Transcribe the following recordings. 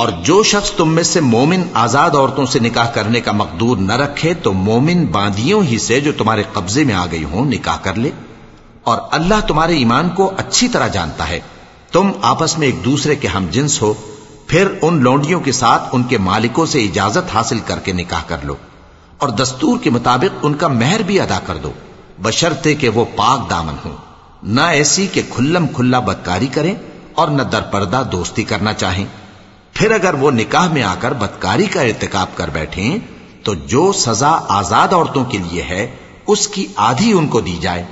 और जो शख्स तुम में से मोमिन आजाद औरतों से निकाह करने का मकदूर न रखे तो मोमिन बांदियों ही से जो तुम्हारे कब्जे में आ गई हो निकाह कर ले और अल्लाह तुम्हारे ईमान को अच्छी तरह जानता है। तुम आपस में एक दूसरे के हम जिन्स हो, फिर उन लौंडियों के साथ उनके मालिकों से इजाज़त हासिल करके निकाह कर लो और दस्तूर के मुताबिक उनका मेहर भी अदा कर दो। बशर्ते कि वो पाक दामन हो। न ऐसी कि खुल्लम खुल्ला बदकारी करें और न दरपर्दा दोस्ती करना चाहें। फिर अगर वो निकाह में आकर बदकारी का इरतकाब कर बैठे तो जो सजा आज़ाद औरतों के लिए है, उसकी आधी उनको दी जाए।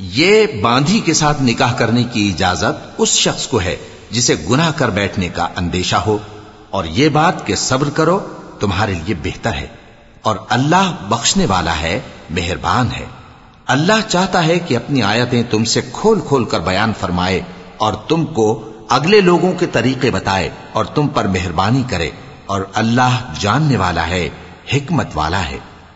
ये बांधी के साथ निकाह करने की इजाज़त उस शख्स को है, जिसे गुनाह कर बैठने का अंदेशा हो। और ये बात के सब्र करो, तुम्हारे लिए बेहतर है। और अल्लाह बख्शने वाला है, मेहरबान है। अल्लाह चाहता है कि अपनी आयतें तुमसे खोल खोल कर बयान फरमाए और तुमको अगले लोगों के तरीके बताए और तुम पर मेहरबानी करे। और अल्लाह जानने वाला है, हिकमत वाला है।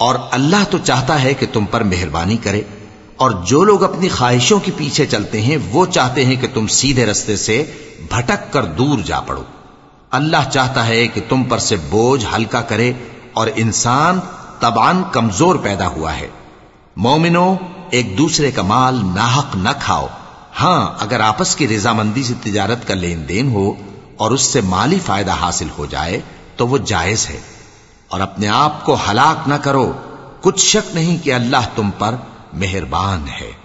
और अल्लाह तो चाहता है कि तुम पर मेहरबानी करे और जो लोग अपनी ख्वाहिशों के पीछे चलते हैं वो चाहते हैं कि तुम सीधे रस्ते से भटक कर दूर जा पड़ो अल्लाह चाहता है कि तुम पर से बोझ हल्का करे और इंसान तबान कमज़ोर पैदा हुआ है। मोमिनो, एक दूसरे का माल नाहक न खाओ। हाँ, अगर आपस की रजामंदी से तिजारत का लेन देन हो और उससे माली फ़ायदा हासिल हो जाए तो वो जायज़ है। और अपने आप को हलाक न करो। कुछ शक नहीं कि अल्लाह तुम पर मेहरबान है।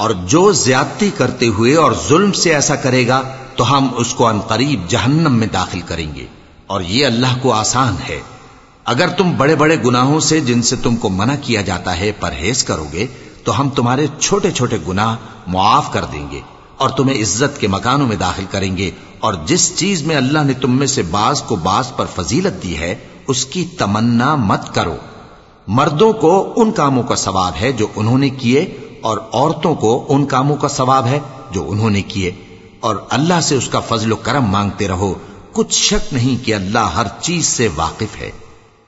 और जो ज्यादती करते हुए और जुल्म से ऐसा करेगा तो हम उसको अनकरीब जहन्नम में दाखिल करेंगे और ये अल्लाह को आसान है अगर तुम बड़े बड़े गुनाहों से जिनसे तुमको मना किया जाता है, परहेज करोगे तो हम तुम्हारे छोटे छोटे गुनाह मुआफ कर देंगे और तुम्हें इज़्ज़त के मकानों में दाखिल करेंगे और जिस चीज़ में अल्लाह ने तुम में से बाज को बाज पर फजीलत दी है, उसकी तमन्ना मत करो। मर्दों को उन कामों का सवाब है जो उन्होंने किए और औरतों को उन कामों का सवाब है जो उन्होंने किए। और अल्लाह से उसका फजल करम मांगते रहो। कुछ शक नहीं कि अल्लाह हर चीज़ से वाकिफ है।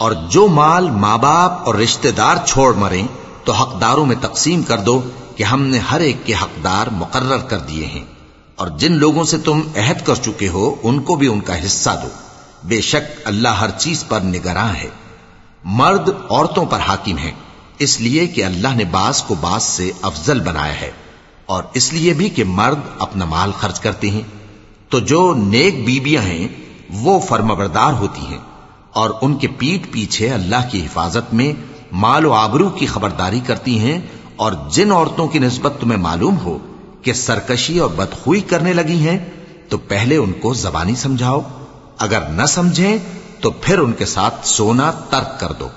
और जो माल माँ बाप और रिश्तेदार छोड़ मरे तो हकदारों में तकसीम कर दो कि हमने हर एक के हकदार मुकर्र कर दिए हैं और जिन लोगों से तुम अहद कर चुके हो, उनको भी उनका हिस्सा दो। बेशक अल्लाह हर चीज़ पर निगरां है। मर्द औरतों पर हाकिम है। इसलिए कि अल्लाह ने बास को बास से अफजल बनाया है। और इसलिए भी कि मर्द अपना माल खर्च करते हैं। तो जो नेक बीबियाँ हैं, वो फर्मबरदार होती हैं। और उनके पीठ पीछे अल्लाह की हिफाजत में माल आबरू की खबरदारी करती हैं। और जिन औरतों की नस्बत तुम्हें मालूम हो कि सरकशी और बदखुई करने लगी हैं तो पहले उनको जबानी समझाओ। अगर न समझें तो फिर उनके साथ सोना तर्क कर दो।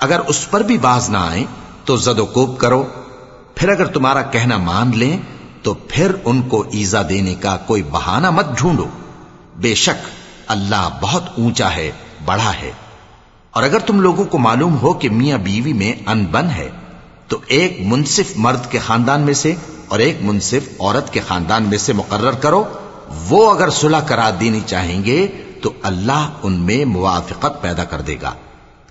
अगर उस पर भी बाज ना आए तो जदोकोब करो। फिर अगर तुम्हारा कहना मान लें तो फिर उनको ईजा देने का कोई बहाना मत ढूंढो। बेशक अल्लाह बहुत ऊँचा है, बड़ा है। और अगर तुम लोगों को मालूम हो कि मियाँ बीवी में अनबन है तो एक मुनसिफ मर्द के खानदान में से और एक मुनसिफ औरत के खानदान में से मुकर्र करो। वो अगर सुलह करा देनी चाहेंगे तो अल्लाह उनमें मुआफ़त पैदा कर देगा।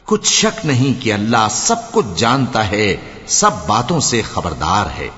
कुछ शक नहीं कि अल्लाह सब कुछ जानता है, सब बातों से खबरदार है।